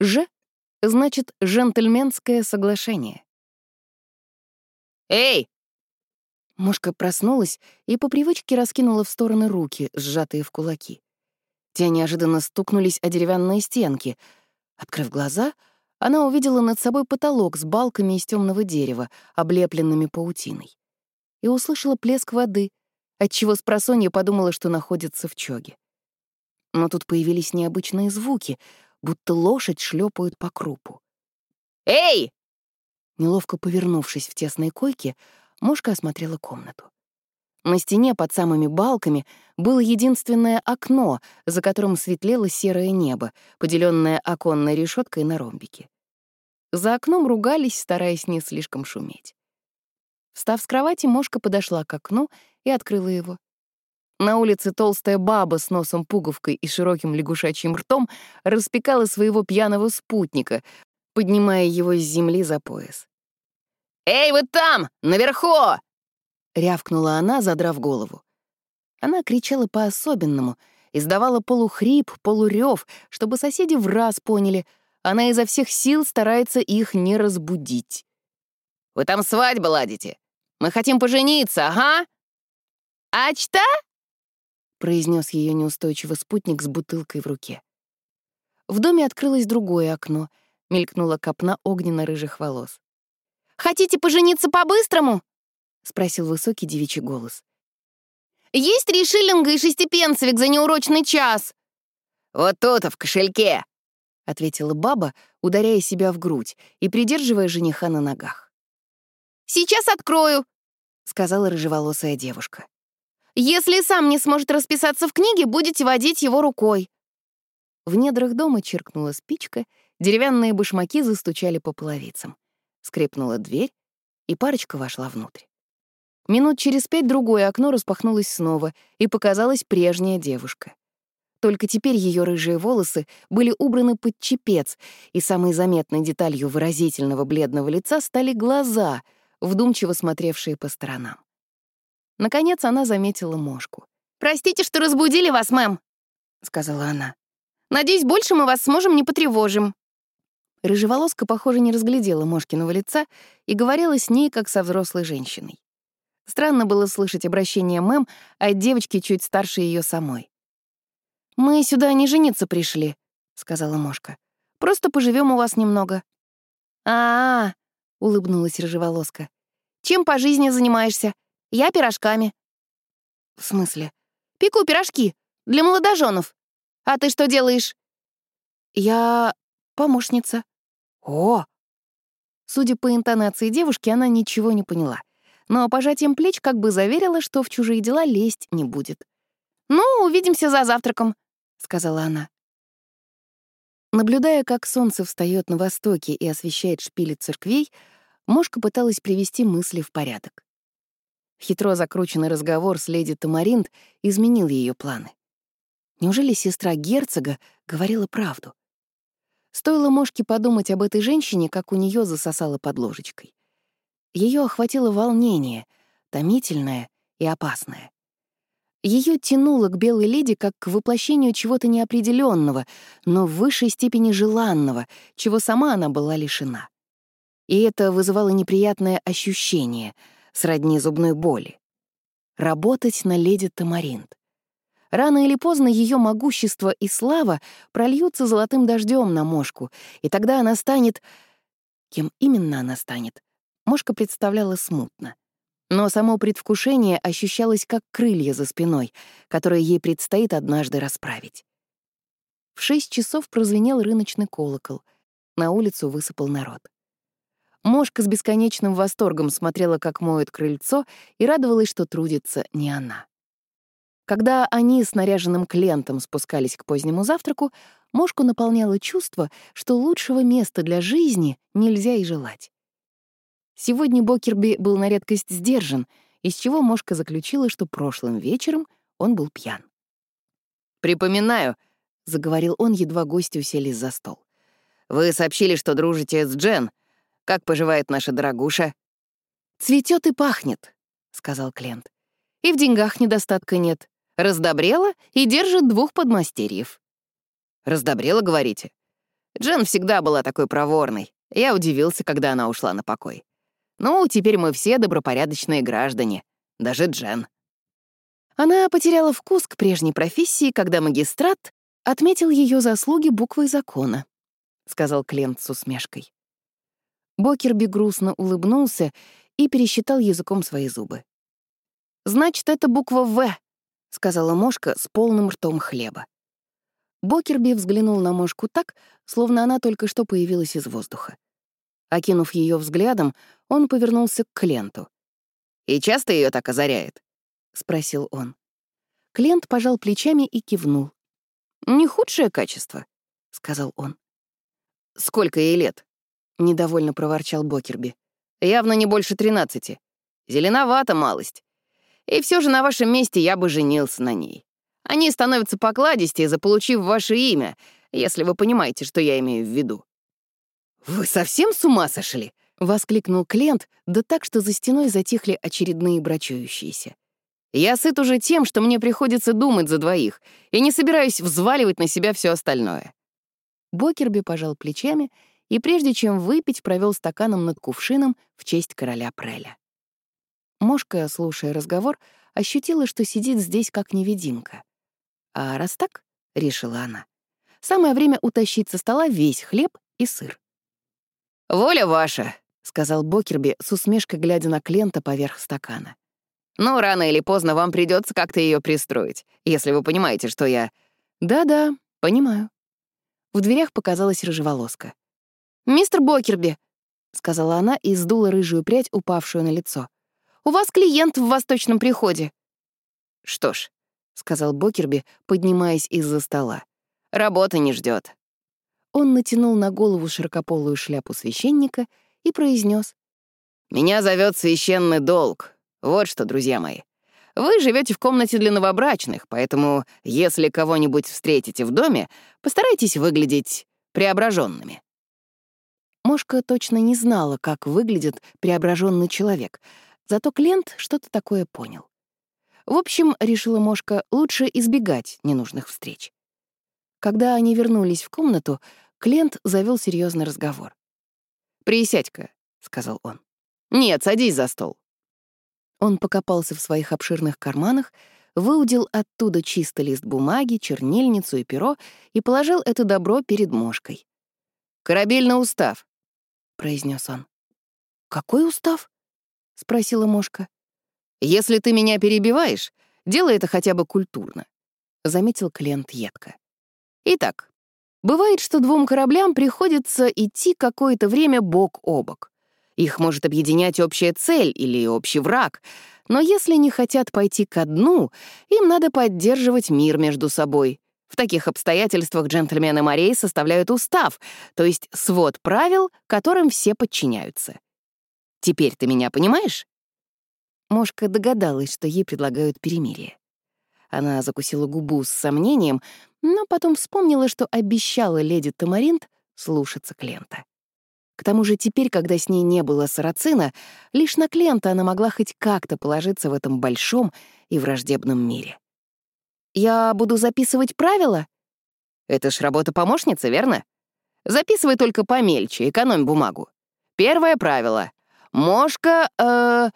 «Ж» значит «джентльменское соглашение». «Эй!» Мошка проснулась и по привычке раскинула в стороны руки, сжатые в кулаки. Те неожиданно стукнулись о деревянные стенки. Открыв глаза, она увидела над собой потолок с балками из темного дерева, облепленными паутиной. И услышала плеск воды, отчего с просонья подумала, что находится в чоге. Но тут появились необычные звуки, будто лошадь шлепают по крупу. «Эй!» Неловко повернувшись в тесной койке, Мошка осмотрела комнату. На стене под самыми балками было единственное окно, за которым светлело серое небо, поделенное оконной решеткой на ромбике. За окном ругались, стараясь не слишком шуметь. Встав с кровати, Мошка подошла к окну и открыла его. На улице толстая баба с носом пуговкой и широким лягушачьим ртом распекала своего пьяного спутника, поднимая его с земли за пояс. «Эй, вы там, наверху!» — рявкнула она, задрав голову. Она кричала по-особенному, издавала полухрип, полурев, чтобы соседи в раз поняли, она изо всех сил старается их не разбудить. «Вы там свадьбу ладите? Мы хотим пожениться, ага!» «А что?» — произнес ее неустойчивый спутник с бутылкой в руке. В доме открылось другое окно, мелькнула копна огненно-рыжих волос. «Хотите пожениться по-быстрому?» — спросил высокий девичий голос. «Есть три шиллинга и шестипенцевик за неурочный час!» «Вот тут, в кошельке!» — ответила баба, ударяя себя в грудь и придерживая жениха на ногах. «Сейчас открою!» — сказала рыжеволосая девушка. «Если сам не сможет расписаться в книге, будете водить его рукой». В недрах дома чиркнула спичка, деревянные башмаки застучали по половицам. Скрипнула дверь, и парочка вошла внутрь. Минут через пять другое окно распахнулось снова, и показалась прежняя девушка. Только теперь ее рыжие волосы были убраны под чепец, и самой заметной деталью выразительного бледного лица стали глаза, вдумчиво смотревшие по сторонам. Наконец она заметила мошку. «Простите, что разбудили вас, мэм», — сказала она. «Надеюсь, больше мы вас сможем не потревожим». Рыжеволоска, похоже, не разглядела Мошкиного лица и говорила с ней, как со взрослой женщиной. Странно было слышать обращение мэм от девочки чуть старше ее самой. «Мы сюда не жениться пришли», — сказала Мошка. «Просто поживем у вас немного». «А-а-а», — улыбнулась Рыжеволоска. «Чем по жизни занимаешься? Я пирожками». «В смысле?» «Пеку пирожки. Для молодоженов. А ты что делаешь?» «Я помощница». «О!» Судя по интонации девушки, она ничего не поняла но пожатием плеч как бы заверила, что в чужие дела лезть не будет. «Ну, увидимся за завтраком», — сказала она. Наблюдая, как солнце встает на востоке и освещает шпили церквей, Мошка пыталась привести мысли в порядок. Хитро закрученный разговор с леди Тамаринт изменил ее планы. Неужели сестра герцога говорила правду? Стоило Мошке подумать об этой женщине, как у нее засосало под ложечкой. Ее охватило волнение, томительное и опасное. Ее тянуло к белой леди как к воплощению чего-то неопределенного, но в высшей степени желанного, чего сама она была лишена. И это вызывало неприятное ощущение, сродни зубной боли. Работать на леди Тамаринт. Рано или поздно ее могущество и слава прольются золотым дождем на мошку, и тогда она станет... Кем именно она станет, Мошка представляла смутно. Но само предвкушение ощущалось как крылья за спиной, которые ей предстоит однажды расправить. В шесть часов прозвенел рыночный колокол. На улицу высыпал народ. Мошка с бесконечным восторгом смотрела, как моют крыльцо, и радовалась, что трудится не она. Когда они с наряженным клиентом спускались к позднему завтраку, Мошку наполняло чувство, что лучшего места для жизни нельзя и желать. Сегодня Бокерби был на редкость сдержан, из чего Мошка заключила, что прошлым вечером он был пьян. «Припоминаю», — заговорил он, едва гости уселись за стол. «Вы сообщили, что дружите с Джен. Как поживает наша дорогуша?» Цветет и пахнет», — сказал Клент. «И в деньгах недостатка нет. Раздобрела и держит двух подмастерьев». «Раздобрела, говорите?» Джен всегда была такой проворной. Я удивился, когда она ушла на покой. Ну, теперь мы все добропорядочные граждане. Даже Джен. Она потеряла вкус к прежней профессии, когда магистрат отметил ее заслуги буквой закона, — сказал Клент с усмешкой. Бокерби грустно улыбнулся и пересчитал языком свои зубы. «Значит, это буква «В», — сказала Мошка с полным ртом хлеба. Бокерби взглянул на Мошку так, словно она только что появилась из воздуха. Окинув ее взглядом, он повернулся к Кленту. «И часто ее так озаряет?» — спросил он. Клент пожал плечами и кивнул. «Не худшее качество», — сказал он. «Сколько ей лет?» — недовольно проворчал Бокерби. «Явно не больше тринадцати. Зеленовато малость. И все же на вашем месте я бы женился на ней. Они становятся покладистее, заполучив ваше имя, если вы понимаете, что я имею в виду». «Вы совсем с ума сошли?» — воскликнул Клент, да так, что за стеной затихли очередные брачующиеся. Я сыт уже тем, что мне приходится думать за двоих, и не собираюсь взваливать на себя все остальное». Бокерби пожал плечами и, прежде чем выпить, провел стаканом над кувшином в честь короля Преля. Мошка, слушая разговор, ощутила, что сидит здесь как невидимка. А раз так, — решила она, — самое время утащить со стола весь хлеб и сыр. «Воля ваша», — сказал Бокерби с усмешкой, глядя на Клента поверх стакана. Но рано или поздно вам придется как-то ее пристроить, если вы понимаете, что я... Да-да, понимаю. В дверях показалась рыжеволоска. «Мистер Бокерби», — сказала она и сдула рыжую прядь, упавшую на лицо. «У вас клиент в восточном приходе». «Что ж», — сказал Бокерби, поднимаясь из-за стола, — «работа не ждет. Он натянул на голову широкополую шляпу священника и произнес: «Меня зовет священный долг. Вот что, друзья мои. Вы живете в комнате для новобрачных, поэтому, если кого-нибудь встретите в доме, постарайтесь выглядеть преображенными. Мошка точно не знала, как выглядит преображенный человек, зато Клент что-то такое понял. В общем, решила Мошка, лучше избегать ненужных встреч. Когда они вернулись в комнату, Клент завел серьезный разговор. «Присядь-ка», — сказал он. «Нет, садись за стол. Он покопался в своих обширных карманах, выудил оттуда чистый лист бумаги, чернильницу и перо и положил это добро перед мошкой. «Корабельный устав», — произнес он. «Какой устав?» — спросила мошка. «Если ты меня перебиваешь, делай это хотя бы культурно», — заметил Клент едко. «Итак, бывает, что двум кораблям приходится идти какое-то время бок о бок. Их может объединять общая цель или общий враг. Но если не хотят пойти ко дну, им надо поддерживать мир между собой. В таких обстоятельствах джентльмены морей составляют устав, то есть свод правил, которым все подчиняются. Теперь ты меня понимаешь? Мошка догадалась, что ей предлагают перемирие. Она закусила губу с сомнением, но потом вспомнила, что обещала леди Тамаринт слушаться Клента. К тому же теперь, когда с ней не было сарацина, лишь на клиента она могла хоть как-то положиться в этом большом и враждебном мире. «Я буду записывать правила?» «Это ж работа помощницы, верно? Записывай только помельче, экономь бумагу. Первое правило. Мошка... Э,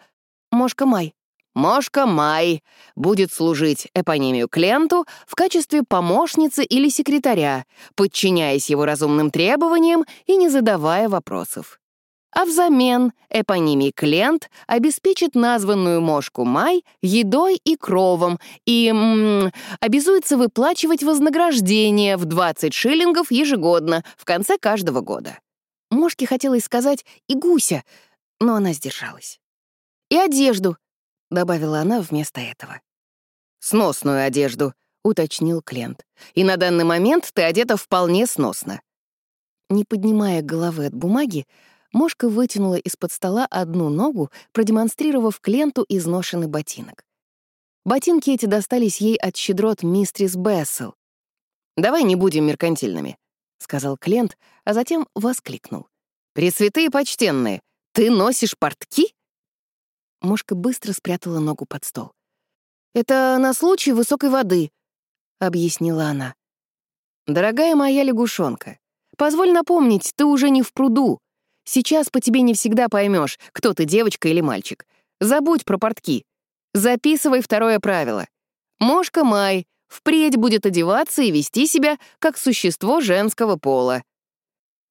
Мошка Май. Мошка Май будет служить эпонимию клиенту в качестве помощницы или секретаря, подчиняясь его разумным требованиям и не задавая вопросов. А взамен эпонимий клиент обеспечит названную Мошку Май едой и кровом и м -м, обязуется выплачивать вознаграждение в 20 шиллингов ежегодно в конце каждого года. Мошке хотелось сказать «и гуся», но она сдержалась. «И одежду», — добавила она вместо этого. «Сносную одежду», — уточнил Клент. «И на данный момент ты одета вполне сносно». Не поднимая головы от бумаги, Мошка вытянула из-под стола одну ногу, продемонстрировав Кленту изношенный ботинок. Ботинки эти достались ей от щедрот мистрис Бессел. «Давай не будем меркантильными», — сказал Клент, а затем воскликнул. «Пресвятые почтенные, ты носишь портки?» Мошка быстро спрятала ногу под стол. «Это на случай высокой воды», — объяснила она. «Дорогая моя лягушонка, Позволь напомнить, ты уже не в пруду. Сейчас по тебе не всегда поймешь, кто ты, девочка или мальчик. Забудь про портки. Записывай второе правило. Мошка Май впредь будет одеваться и вести себя как существо женского пола.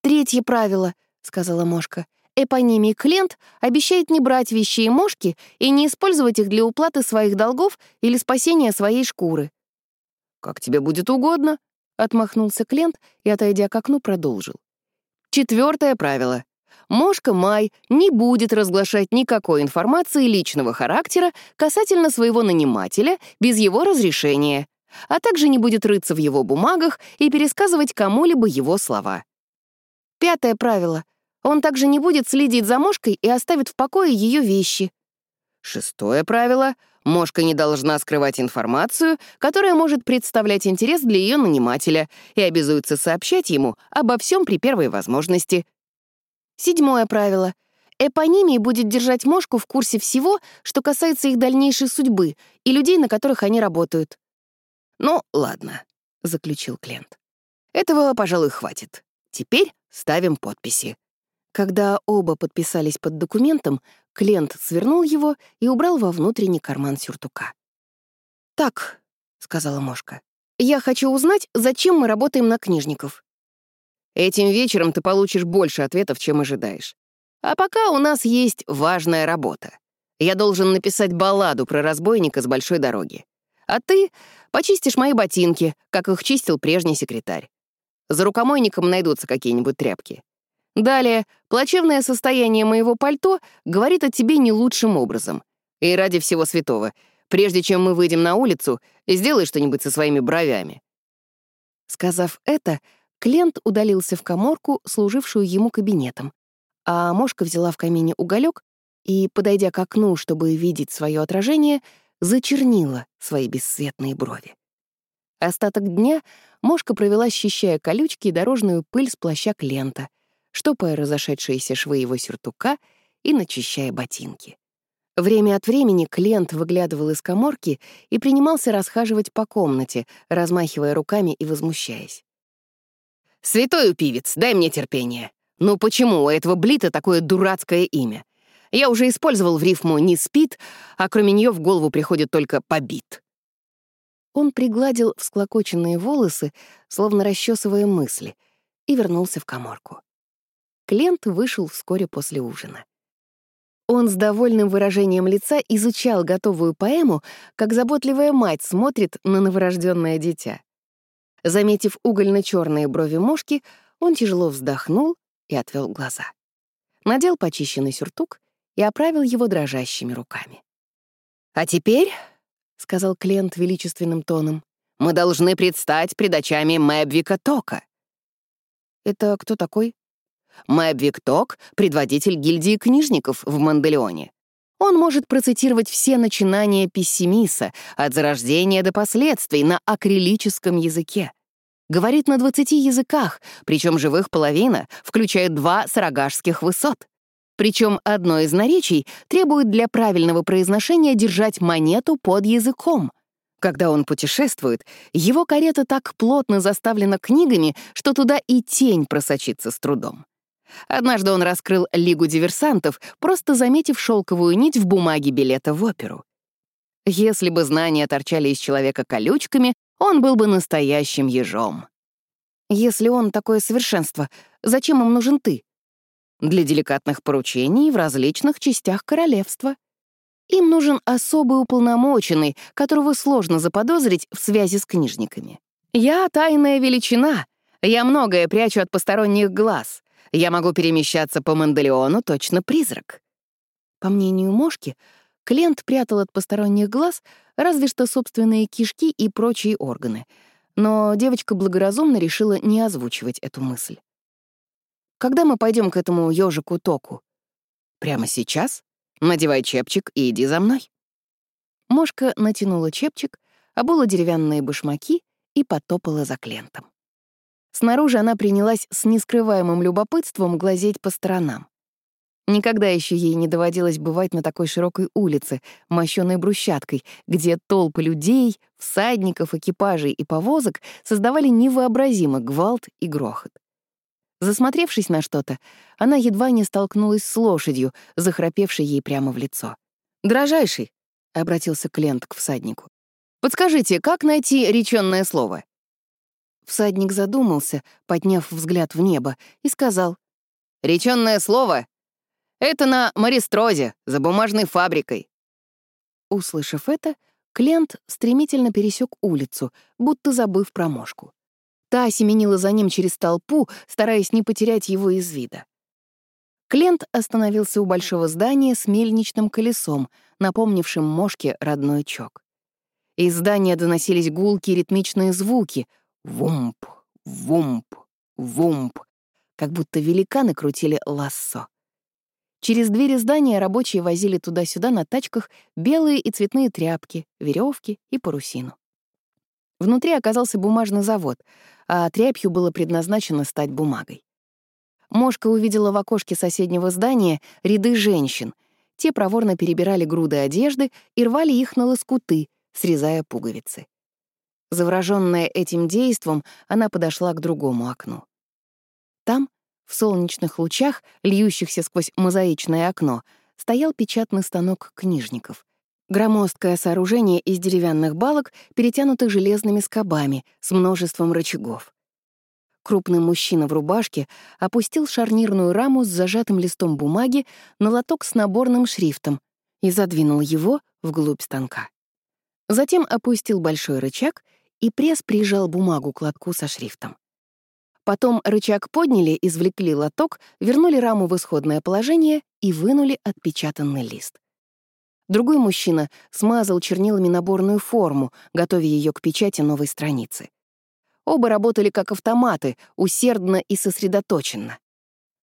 «Третье правило», — сказала Мошка. Эпонимий Клент обещает не брать вещей Мошки и не использовать их для уплаты своих долгов или спасения своей шкуры. «Как тебе будет угодно», — отмахнулся Клент и, отойдя к окну, продолжил. Четвертое правило. Мошка Май не будет разглашать никакой информации личного характера касательно своего нанимателя без его разрешения, а также не будет рыться в его бумагах и пересказывать кому-либо его слова. Пятое правило. Он также не будет следить за Мошкой и оставит в покое ее вещи. Шестое правило. Мошка не должна скрывать информацию, которая может представлять интерес для ее нанимателя, и обязуется сообщать ему обо всем при первой возможности. Седьмое правило. Эпонимий будет держать Мошку в курсе всего, что касается их дальнейшей судьбы и людей, на которых они работают. «Ну, ладно», — заключил Клент. «Этого, пожалуй, хватит. Теперь ставим подписи». Когда оба подписались под документом, Клент свернул его и убрал во внутренний карман сюртука. «Так», — сказала Мошка, — «я хочу узнать, зачем мы работаем на книжников». «Этим вечером ты получишь больше ответов, чем ожидаешь. А пока у нас есть важная работа. Я должен написать балладу про разбойника с большой дороги. А ты почистишь мои ботинки, как их чистил прежний секретарь. За рукомойником найдутся какие-нибудь тряпки. Далее, плачевное состояние моего пальто говорит о тебе не лучшим образом. И ради всего святого, прежде чем мы выйдем на улицу, сделай что-нибудь со своими бровями». Сказав это, Клент удалился в коморку, служившую ему кабинетом, а Мошка взяла в камине уголек и, подойдя к окну, чтобы видеть свое отражение, зачернила свои бесцветные брови. Остаток дня Мошка провела, счищая колючки и дорожную пыль с плаща Клента — штопая разошедшиеся швы его сюртука и начищая ботинки. Время от времени клиент выглядывал из коморки и принимался расхаживать по комнате, размахивая руками и возмущаясь. «Святой упивец, дай мне терпение. Ну почему у этого Блита такое дурацкое имя? Я уже использовал в рифму «не спит», а кроме нее в голову приходит только «побит». Он пригладил всклокоченные волосы, словно расчесывая мысли, и вернулся в коморку. Клент вышел вскоре после ужина. Он с довольным выражением лица изучал готовую поэму, как заботливая мать смотрит на новорожденное дитя. Заметив угольно-черные брови мошки, он тяжело вздохнул и отвел глаза. Надел почищенный сюртук и оправил его дрожащими руками. «А теперь», — сказал Клент величественным тоном, «мы должны предстать пред очами Мэбвика Тока». «Это кто такой?» Мэб Викток — предводитель гильдии книжников в Манделеоне. Он может процитировать все начинания пессимиса, от зарождения до последствий, на акрилическом языке. Говорит на 20 языках, причем живых половина, включая два сарагашских высот. Причем одно из наречий требует для правильного произношения держать монету под языком. Когда он путешествует, его карета так плотно заставлена книгами, что туда и тень просочится с трудом. Однажды он раскрыл Лигу диверсантов, просто заметив шелковую нить в бумаге билета в оперу. Если бы знания торчали из человека колючками, он был бы настоящим ежом. Если он такое совершенство, зачем им нужен ты? Для деликатных поручений в различных частях королевства. Им нужен особый уполномоченный, которого сложно заподозрить в связи с книжниками. Я — тайная величина. Я многое прячу от посторонних глаз. Я могу перемещаться по Манделеону точно призрак. По мнению Мошки, Клент прятал от посторонних глаз разве что собственные кишки и прочие органы, но девочка благоразумно решила не озвучивать эту мысль. «Когда мы пойдем к этому ежику Току?» «Прямо сейчас? Надевай чепчик и иди за мной». Мошка натянула чепчик, обула деревянные башмаки и потопала за Клентом. Снаружи она принялась с нескрываемым любопытством глазеть по сторонам. Никогда еще ей не доводилось бывать на такой широкой улице, мощенной брусчаткой, где толпы людей, всадников, экипажей и повозок создавали невообразимо гвалт и грохот. Засмотревшись на что-то, она едва не столкнулась с лошадью, захрапевшей ей прямо в лицо. «Дрожайший», — обратился Клент к всаднику, — «подскажите, как найти речённое слово?» Всадник задумался, подняв взгляд в небо, и сказал, «Речённое слово — это на Маристрозе, за бумажной фабрикой». Услышав это, Клент стремительно пересек улицу, будто забыв про мошку. Та семенила за ним через толпу, стараясь не потерять его из вида. Клент остановился у большого здания с мельничным колесом, напомнившим мошке родной чок. Из здания доносились гулкие ритмичные звуки — вумп, вумп, вумп, как будто великаны крутили лассо. Через двери здания рабочие возили туда-сюда на тачках белые и цветные тряпки, веревки и парусину. Внутри оказался бумажный завод, а тряпью было предназначено стать бумагой. Мошка увидела в окошке соседнего здания ряды женщин. Те проворно перебирали груды одежды и рвали их на лоскуты, срезая пуговицы. Заворожённая этим действом, она подошла к другому окну. Там в солнечных лучах, льющихся сквозь мозаичное окно, стоял печатный станок книжников. Громоздкое сооружение из деревянных балок, перетянутых железными скобами, с множеством рычагов. Крупный мужчина в рубашке опустил шарнирную раму с зажатым листом бумаги на лоток с наборным шрифтом и задвинул его вглубь станка. Затем опустил большой рычаг, и пресс прижал бумагу к лотку со шрифтом. Потом рычаг подняли, извлекли лоток, вернули раму в исходное положение и вынули отпечатанный лист. Другой мужчина смазал чернилами наборную форму, готовя ее к печати новой страницы. Оба работали как автоматы, усердно и сосредоточенно.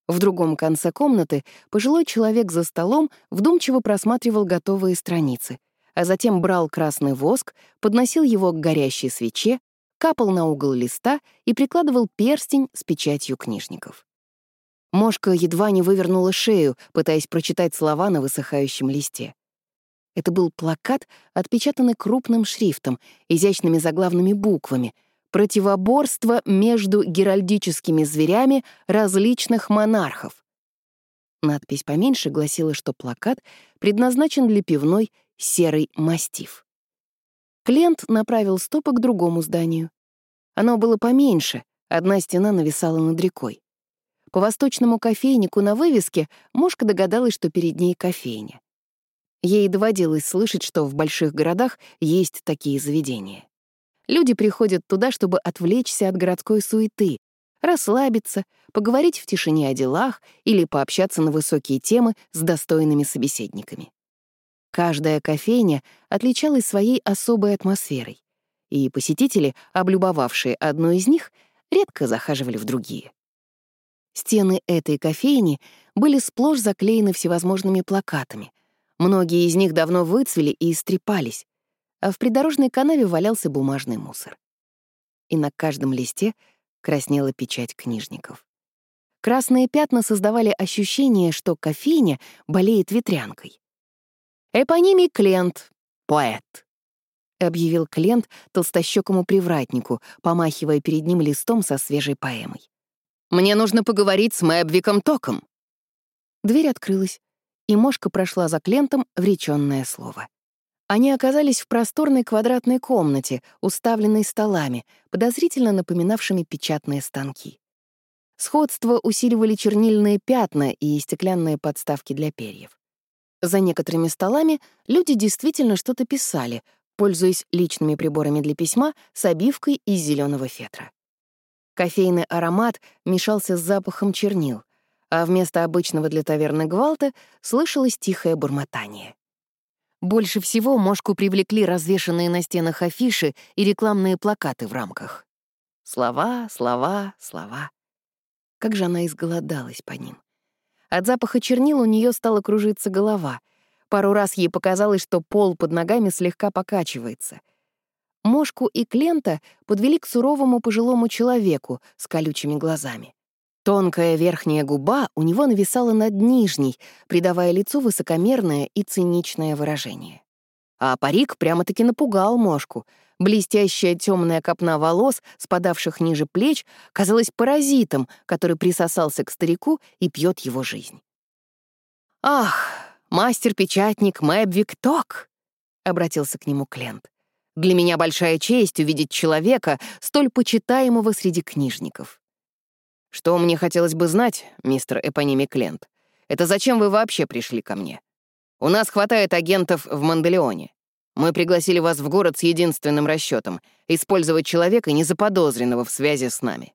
В другом конце комнаты пожилой человек за столом вдумчиво просматривал готовые страницы, а затем брал красный воск, подносил его к горящей свече, капал на угол листа и прикладывал перстень с печатью книжников. Мошка едва не вывернула шею, пытаясь прочитать слова на высыхающем листе. Это был плакат, отпечатанный крупным шрифтом, изящными заглавными буквами «Противоборство между геральдическими зверями различных монархов». Надпись поменьше гласила, что плакат предназначен для пивной «Серый мастиф». Клент направил стопы к другому зданию. Оно было поменьше, одна стена нависала над рекой. По восточному кофейнику на вывеске Мошка догадалась, что перед ней кофейня. Ей доводилось слышать, что в больших городах есть такие заведения. Люди приходят туда, чтобы отвлечься от городской суеты, расслабиться, поговорить в тишине о делах или пообщаться на высокие темы с достойными собеседниками. Каждая кофейня отличалась своей особой атмосферой, и посетители, облюбовавшие одну из них, редко захаживали в другие. Стены этой кофейни были сплошь заклеены всевозможными плакатами. Многие из них давно выцвели и истрепались, а в придорожной канаве валялся бумажный мусор. И на каждом листе краснела печать книжников. Красные пятна создавали ощущение, что кофейня болеет ветрянкой. «Эпонимий Клент, поэт», — объявил Клент толстощекому привратнику, помахивая перед ним листом со свежей поэмой. «Мне нужно поговорить с Мэбвиком Током». Дверь открылась, и Мошка прошла за Клентом в речённое слово. Они оказались в просторной квадратной комнате, уставленной столами, подозрительно напоминавшими печатные станки. Сходство усиливали чернильные пятна и стеклянные подставки для перьев. За некоторыми столами люди действительно что-то писали, пользуясь личными приборами для письма с обивкой из зеленого фетра. Кофейный аромат мешался с запахом чернил, а вместо обычного для таверны гвалта слышалось тихое бормотание. Больше всего Мошку привлекли развешанные на стенах афиши и рекламные плакаты в рамках. Слова, слова, слова. Как же она изголодалась по ним. От запаха чернил у нее стала кружиться голова. Пару раз ей показалось, что пол под ногами слегка покачивается. Мошку и Клента подвели к суровому пожилому человеку с колючими глазами. Тонкая верхняя губа у него нависала над нижней, придавая лицу высокомерное и циничное выражение. А парик прямо-таки напугал Мошку. Блестящая темная копна волос, спадавших ниже плеч, казалась паразитом, который присосался к старику и пьет его жизнь. «Ах, мастер-печатник Мэбвик Ток!» — обратился к нему Клент. «Для меня большая честь увидеть человека, столь почитаемого среди книжников. Что мне хотелось бы знать, мистер Эпоними Клент, это зачем вы вообще пришли ко мне? У нас хватает агентов в Манделеоне. Мы пригласили вас в город с единственным расчетом — использовать человека, незаподозренного в связи с нами».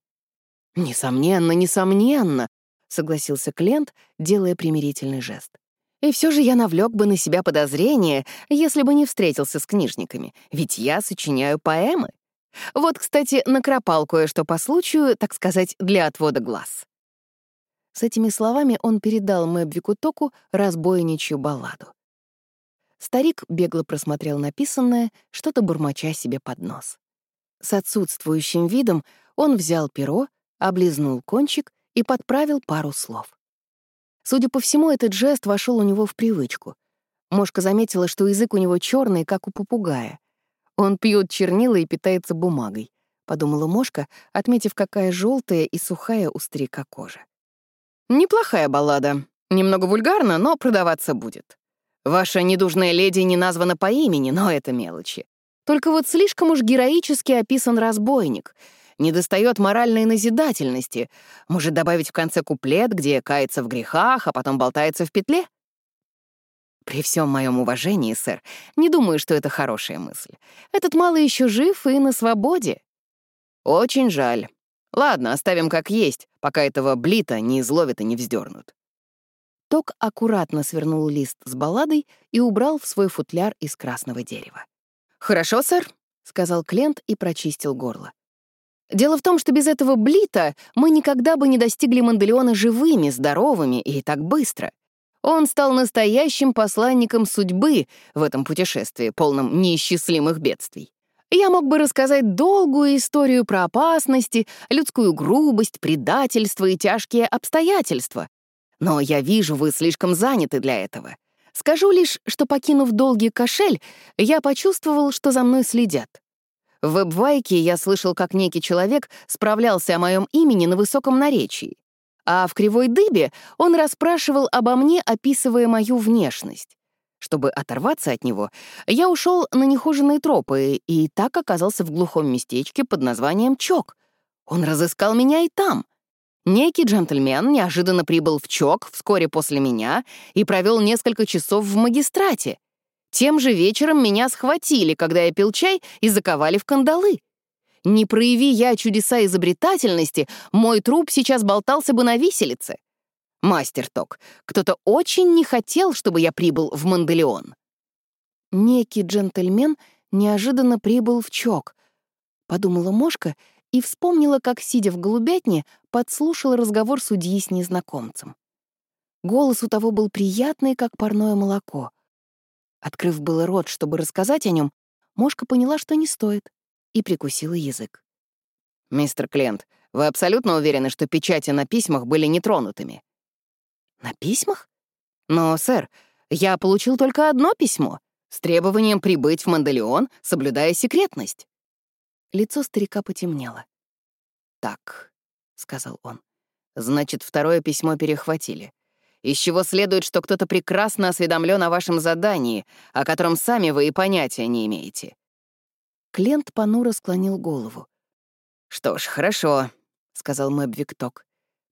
«Несомненно, несомненно», — согласился Клент, делая примирительный жест. «И все же я навлек бы на себя подозрение, если бы не встретился с книжниками, ведь я сочиняю поэмы. Вот, кстати, накропал кое-что по случаю, так сказать, для отвода глаз». С этими словами он передал Мэбвику Току разбойничью балладу. Старик бегло просмотрел написанное, что-то бормоча себе под нос. С отсутствующим видом он взял перо, облизнул кончик и подправил пару слов. Судя по всему, этот жест вошел у него в привычку. Мошка заметила, что язык у него черный, как у попугая. Он пьет чернила и питается бумагой, подумала Мошка, отметив, какая желтая и сухая у старика кожа. Неплохая баллада. Немного вульгарна, но продаваться будет. Ваша недужная леди не названа по имени, но это мелочи. Только вот слишком уж героически описан разбойник. Недостает моральной назидательности. Может добавить в конце куплет, где кается в грехах, а потом болтается в петле? При всем моем уважении, сэр, не думаю, что это хорошая мысль. Этот малый еще жив и на свободе. Очень жаль. Ладно, оставим как есть, пока этого блита не изловят и не вздернут. Ток аккуратно свернул лист с балладой и убрал в свой футляр из красного дерева. «Хорошо, сэр», — сказал Клент и прочистил горло. «Дело в том, что без этого блита мы никогда бы не достигли Манделеона живыми, здоровыми и так быстро. Он стал настоящим посланником судьбы в этом путешествии, полном неисчислимых бедствий. Я мог бы рассказать долгую историю про опасности, людскую грубость, предательство и тяжкие обстоятельства, но я вижу, вы слишком заняты для этого. Скажу лишь, что, покинув долгий кошель, я почувствовал, что за мной следят. В веб-вайке я слышал, как некий человек справлялся о моем имени на высоком наречии. А в Кривой Дыбе он расспрашивал обо мне, описывая мою внешность. Чтобы оторваться от него, я ушел на нехоженные тропы и так оказался в глухом местечке под названием Чок. Он разыскал меня и там — Некий джентльмен неожиданно прибыл в Чок вскоре после меня и провел несколько часов в магистрате. Тем же вечером меня схватили, когда я пил чай, и заковали в кандалы. Не прояви я чудеса изобретательности, мой труп сейчас болтался бы на виселице. Мастер Ток, кто-то очень не хотел, чтобы я прибыл в Манделеон. Некий джентльмен неожиданно прибыл в Чок, — подумала Мошка и вспомнила, как, сидя в голубятне, подслушала разговор судьи с незнакомцем. Голос у того был приятный, как парное молоко. Открыв было рот, чтобы рассказать о нем, Мошка поняла, что не стоит, и прикусила язык. «Мистер Клент, вы абсолютно уверены, что печати на письмах были нетронутыми?» «На письмах? Но, сэр, я получил только одно письмо с требованием прибыть в Манделеон, соблюдая секретность». Лицо старика потемнело. «Так», — сказал он, — «значит, второе письмо перехватили. Из чего следует, что кто-то прекрасно осведомлен о вашем задании, о котором сами вы и понятия не имеете». Клент понуро склонил голову. «Что ж, хорошо», — сказал Мэб Викток.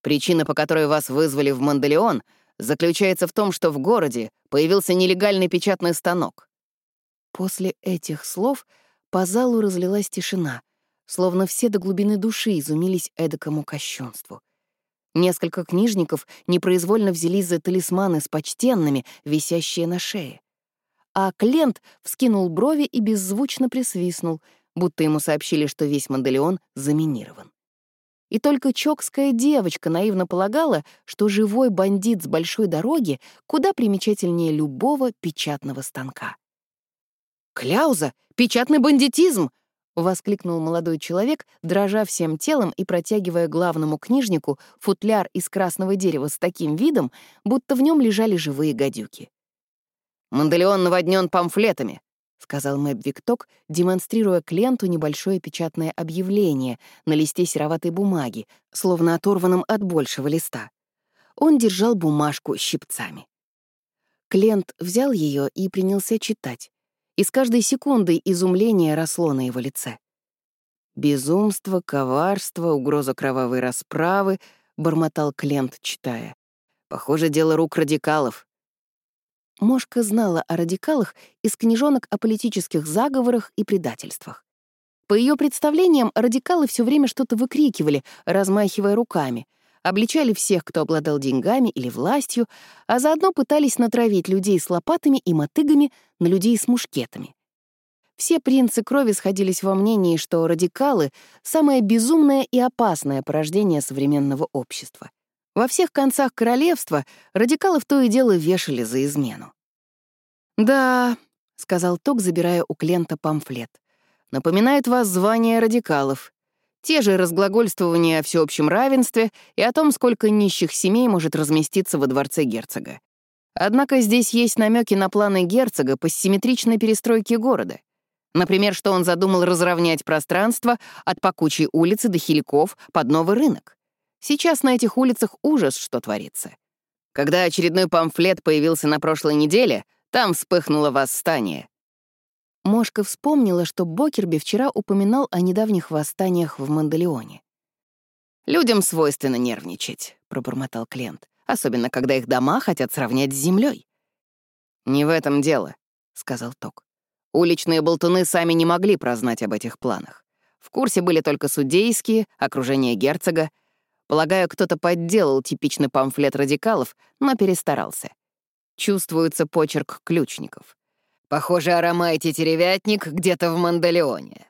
«Причина, по которой вас вызвали в Манделеон, заключается в том, что в городе появился нелегальный печатный станок». После этих слов по залу разлилась тишина, словно все до глубины души изумились эдакому кощунству. Несколько книжников непроизвольно взялись за талисманы с почтенными, висящие на шее. А Клент вскинул брови и беззвучно присвистнул, будто ему сообщили, что весь Манделеон заминирован. И только чокская девочка наивно полагала, что живой бандит с большой дороги куда примечательнее любого печатного станка. «Кляуза! Печатный бандитизм!» — воскликнул молодой человек, дрожа всем телом и протягивая главному книжнику футляр из красного дерева с таким видом, будто в нем лежали живые гадюки. «Манделеон наводнен памфлетами», — сказал Мэб Викток, демонстрируя клиенту небольшое печатное объявление на листе сероватой бумаги, словно оторванном от большего листа. Он держал бумажку щипцами. Клиент взял ее и принялся читать. И с каждой секундой изумление росло на его лице. «Безумство, коварство, угроза кровавой расправы», — бормотал Клент, читая. «Похоже, дело рук радикалов». Мошка знала о радикалах из книжонок о политических заговорах и предательствах. По ее представлениям, радикалы все время что-то выкрикивали, размахивая руками, обличали всех, кто обладал деньгами или властью, а заодно пытались натравить людей с лопатами и мотыгами на людей с мушкетами. Все принцы крови сходились во мнении, что радикалы — самое безумное и опасное порождение современного общества. Во всех концах королевства радикалов то и дело вешали за измену. «Да», — сказал Ток, забирая у Клента памфлет, «напоминает вас звание радикалов. Те же разглагольствования о всеобщем равенстве и о том, сколько нищих семей может разместиться во дворце герцога. Однако здесь есть намеки на планы герцога по симметричной перестройке города. Например, что он задумал разровнять пространство от Пакучей улицы до Хиликов под новый рынок. Сейчас на этих улицах ужас, что творится. Когда очередной памфлет появился на прошлой неделе, там вспыхнуло восстание. Мошка вспомнила, что Бокерби вчера упоминал о недавних восстаниях в Мандалеоне. «Людям свойственно нервничать», — пробормотал Клент, «особенно когда их дома хотят сравнять с землей. «Не в этом дело», — сказал Ток. «Уличные болтуны сами не могли прознать об этих планах. В курсе были только судейские, окружение герцога. Полагаю, кто-то подделал типичный памфлет радикалов, но перестарался. Чувствуется почерк ключников. Похоже, Арама Тетеревятник где-то в Мандалеоне.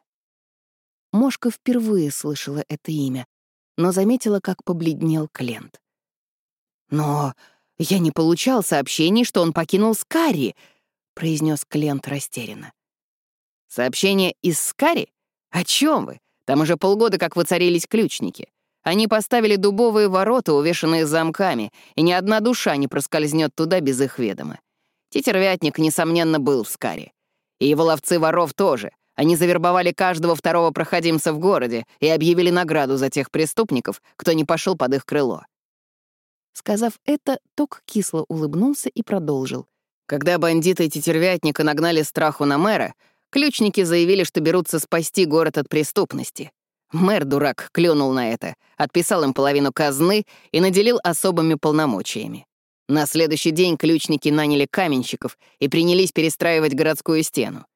Мошка впервые слышала это имя, но заметила, как побледнел Клент. «Но я не получал сообщений, что он покинул Скари», — произнес Клент растерянно. «Сообщение из Скари? О чем вы? Там уже полгода как воцарились ключники. Они поставили дубовые ворота, увешанные замками, и ни одна душа не проскользнет туда без их ведома. Тетервятник, несомненно, был в Скаре. И его ловцы воров тоже. Они завербовали каждого второго проходимца в городе и объявили награду за тех преступников, кто не пошел под их крыло. Сказав это, Ток кисло улыбнулся и продолжил. Когда бандиты Тетервятника нагнали страху на мэра, ключники заявили, что берутся спасти город от преступности. Мэр, дурак, клюнул на это, отписал им половину казны и наделил особыми полномочиями. На следующий день ключники наняли каменщиков и принялись перестраивать городскую стену.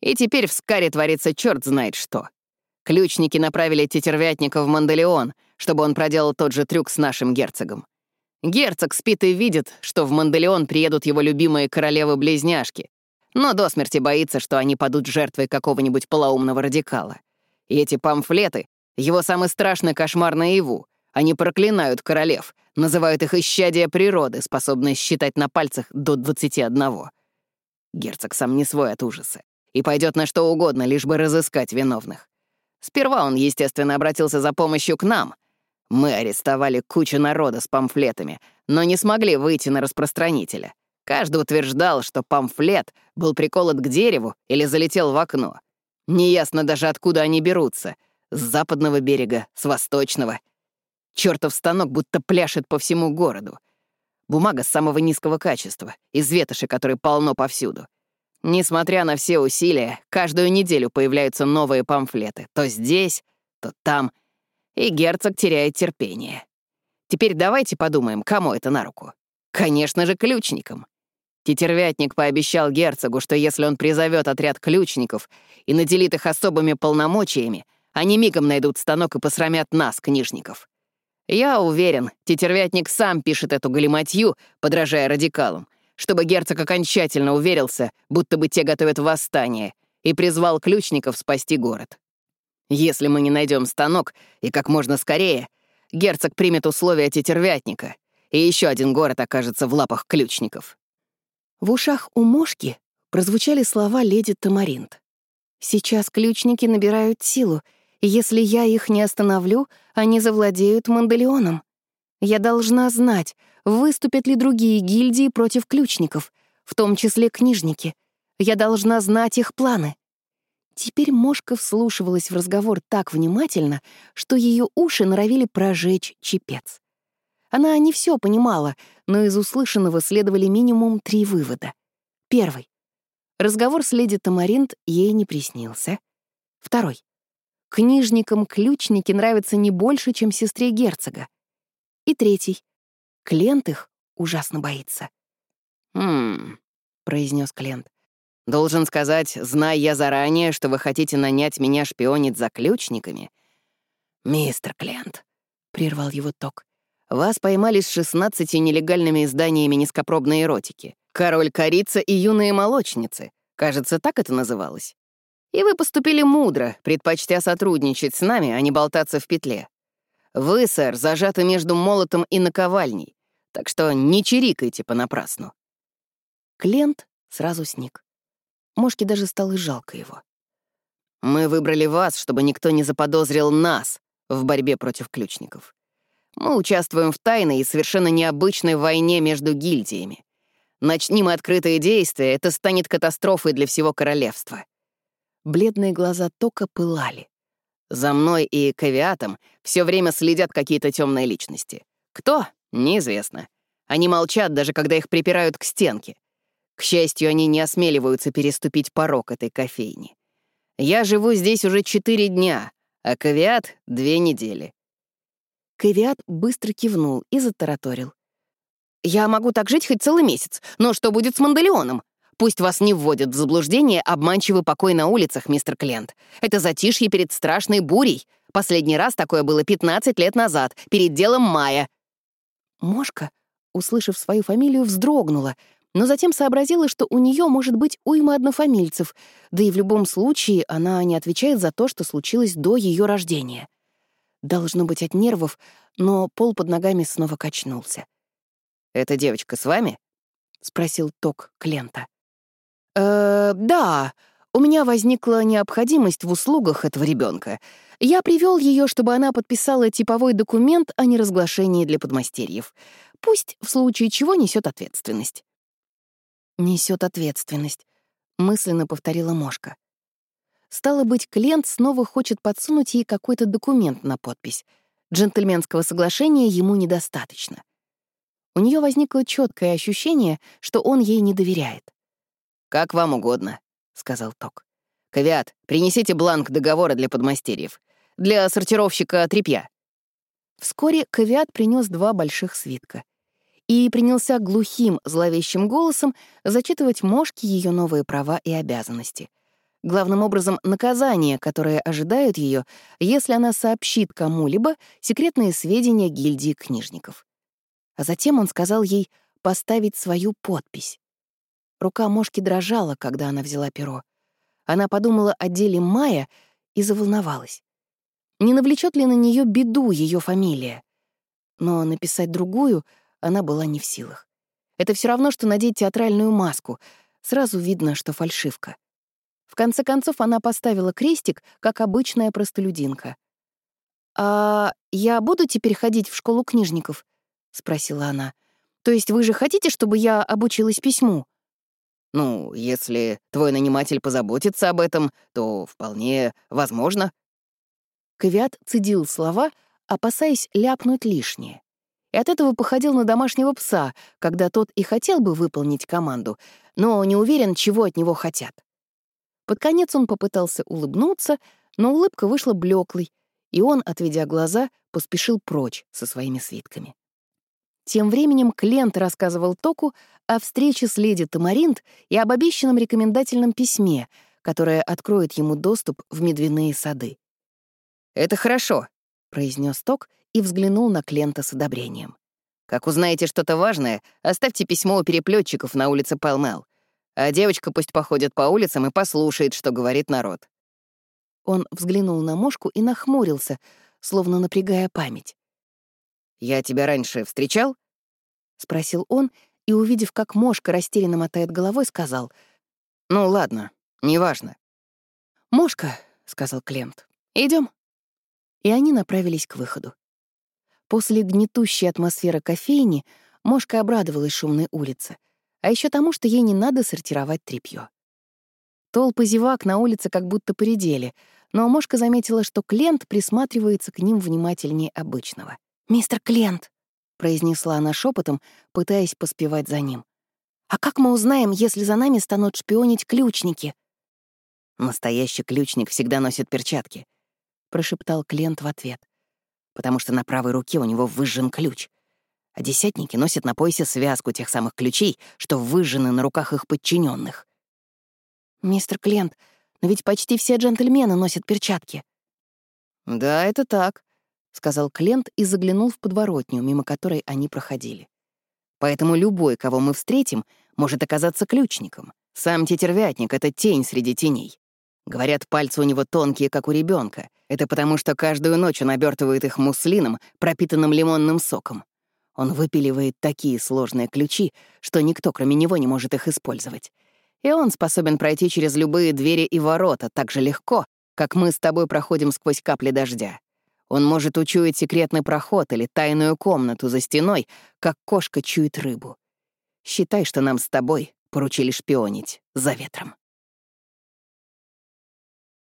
И теперь в Скаре творится черт знает что. Ключники направили тетервятника в Мандалеон, чтобы он проделал тот же трюк с нашим герцогом. Герцог спит и видит, что в Мандалеон приедут его любимые королевы-близняшки, но до смерти боится, что они падут жертвой какого-нибудь полоумного радикала. И эти памфлеты — его самый страшный кошмар наяву. Они проклинают королев, называют их исчадия природы, способные считать на пальцах до 21. Герцог сам не свой от ужаса и пойдет на что угодно, лишь бы разыскать виновных. Сперва он, естественно, обратился за помощью к нам. Мы арестовали кучу народа с памфлетами, но не смогли выйти на распространителя. Каждый утверждал, что памфлет был приколот к дереву или залетел в окно. Неясно даже, откуда они берутся — с западного берега, с восточного — Чертов станок будто пляшет по всему городу. Бумага самого низкого качества, из ветоши, которой полно повсюду. Несмотря на все усилия, каждую неделю появляются новые памфлеты. То здесь, то там. И герцог теряет терпение. Теперь давайте подумаем, кому это на руку. Конечно же, ключникам. Тетервятник пообещал герцогу, что если он призовет отряд ключников и наделит их особыми полномочиями, они мигом найдут станок и посрамят нас, книжников. Я уверен, тетервятник сам пишет эту галиматью, подражая радикалам, чтобы герцог окончательно уверился, будто бы те готовят восстание, и призвал ключников спасти город. Если мы не найдем станок, и как можно скорее, герцог примет условия тетервятника, и еще один город окажется в лапах ключников. В ушах у Мошки прозвучали слова леди Тамаринт. «Сейчас ключники набирают силу, если я их не остановлю, они завладеют Манделеоном. Я должна знать, выступят ли другие гильдии против ключников, в том числе книжники. Я должна знать их планы. Теперь Мошка вслушивалась в разговор так внимательно, что ее уши норовили прожечь чепец. Она не все понимала, но из услышанного следовали минимум три вывода. Первый. Разговор с леди Тамаринт ей не приснился. Второй. Книжникам ключники нравятся не больше, чем сестре герцога. И третий. Клент их ужасно боится. «Хм», — произнес Клент. «Должен сказать, зная я заранее, что вы хотите нанять меня шпионить за ключниками». «Мистер Клент», — прервал его Ток, «вас поймали с шестнадцатью нелегальными изданиями низкопробной эротики. «Король корица» и «Юные молочницы». Кажется, так это называлось. И вы поступили мудро, предпочтя сотрудничать с нами, а не болтаться в петле. Вы, сэр, зажаты между молотом и наковальней, так что не чирикайте понапрасну». Клент сразу сник. Мошке даже стало жалко его. «Мы выбрали вас, чтобы никто не заподозрил нас в борьбе против ключников. Мы участвуем в тайной и совершенно необычной войне между гильдиями. Начни мы открытые действия, это станет катастрофой для всего королевства». Бледные глаза Тока пылали. За мной и Кавиатом все время следят какие-то темные личности. Кто? Неизвестно. Они молчат, даже когда их припирают к стенке. К счастью, они не осмеливаются переступить порог этой кофейни. Я живу здесь уже четыре дня, а Кавиат — две недели. Кавиат быстро кивнул и затараторил. «Я могу так жить хоть целый месяц, но что будет с Манделеоном? Пусть вас не вводят в заблуждение обманчивый покой на улицах, мистер Клент. Это затишье перед страшной бурей. Последний раз такое было 15 лет назад, перед делом Мая». Мошка, услышав свою фамилию, вздрогнула, но затем сообразила, что у нее может быть уйма однофамильцев, да и в любом случае она не отвечает за то, что случилось до ее рождения. Должно быть от нервов, но пол под ногами снова качнулся. «Эта девочка с вами?» — спросил Ток Клента. «Э, да, у меня возникла необходимость в услугах этого ребенка. Я привел ее, чтобы она подписала типовой документ о неразглашении для подмастерьев. Пусть в случае чего несет ответственность». Несет ответственность», — мысленно повторила Мошка. Стало быть, клиент снова хочет подсунуть ей какой-то документ на подпись. Джентльменского соглашения ему недостаточно. У нее возникло четкое ощущение, что он ей не доверяет. «Как вам угодно», — сказал Ток. «Кавиат, принесите бланк договора для подмастерьев. Для сортировщика тряпья». Вскоре Кавиат принес два больших свитка и принялся глухим, зловещим голосом зачитывать Мошке ее новые права и обязанности. Главным образом, наказания, которые ожидают ее, если она сообщит кому-либо секретные сведения гильдии книжников. А затем он сказал ей поставить свою подпись. Рука Мошки дрожала, когда она взяла перо. Она подумала о деле Мая и заволновалась. Не навлечет ли на нее беду ее фамилия? Но написать другую она была не в силах. Это все равно, что надеть театральную маску. Сразу видно, что фальшивка. В конце концов, она поставила крестик, как обычная простолюдинка. «А я буду теперь ходить в школу книжников?» — спросила она. «То есть вы же хотите, чтобы я обучилась письму?» «Ну, если твой наниматель позаботится об этом, то вполне возможно». Кавиат цедил слова, опасаясь ляпнуть лишнее. И от этого походил на домашнего пса, когда тот и хотел бы выполнить команду, но не уверен, чего от него хотят. Под конец он попытался улыбнуться, но улыбка вышла блеклой, и он, отведя глаза, поспешил прочь со своими свитками. Тем временем Клент рассказывал Току о встрече с леди Тамаринт и об обещанном рекомендательном письме, которое откроет ему доступ в медвяные сады. «Это хорошо», — произнес Ток и взглянул на Клента с одобрением. «Как узнаете что-то важное, оставьте письмо у переплетчиков на улице Пэлмел, а девочка пусть походит по улицам и послушает, что говорит народ». Он взглянул на Мошку и нахмурился, словно напрягая память. «Я тебя раньше встречал?» — спросил он, и, увидев, как Мошка растерянно мотает головой, сказал. «Ну ладно, неважно». «Мошка», — сказал Клемт, — идем. И они направились к выходу. После гнетущей атмосферы кофейни Мошка обрадовалась шумной улице, а еще тому, что ей не надо сортировать тряпье. Толпы зевак на улице как будто поредели, но Мошка заметила, что Клент присматривается к ним внимательнее обычного. «Мистер Клент», — произнесла она шепотом, пытаясь поспевать за ним. «А как мы узнаем, если за нами станут шпионить ключники?» «Настоящий ключник всегда носит перчатки», — прошептал Клент в ответ. «Потому что на правой руке у него выжжен ключ. А десятники носят на поясе связку тех самых ключей, что выжжены на руках их подчиненных. «Мистер Клент, но ведь почти все джентльмены носят перчатки». «Да, это так», — сказал Клент и заглянул в подворотню, мимо которой они проходили. «Поэтому любой, кого мы встретим, может оказаться ключником. Сам тетервятник — это тень среди теней. Говорят, пальцы у него тонкие, как у ребенка. Это потому, что каждую ночь он обертывает их муслином, пропитанным лимонным соком. Он выпиливает такие сложные ключи, что никто, кроме него, не может их использовать. И он способен пройти через любые двери и ворота так же легко, как мы с тобой проходим сквозь капли дождя. Он может учуять секретный проход или тайную комнату за стеной, как кошка чует рыбу. Считай, что нам с тобой поручили шпионить за ветром.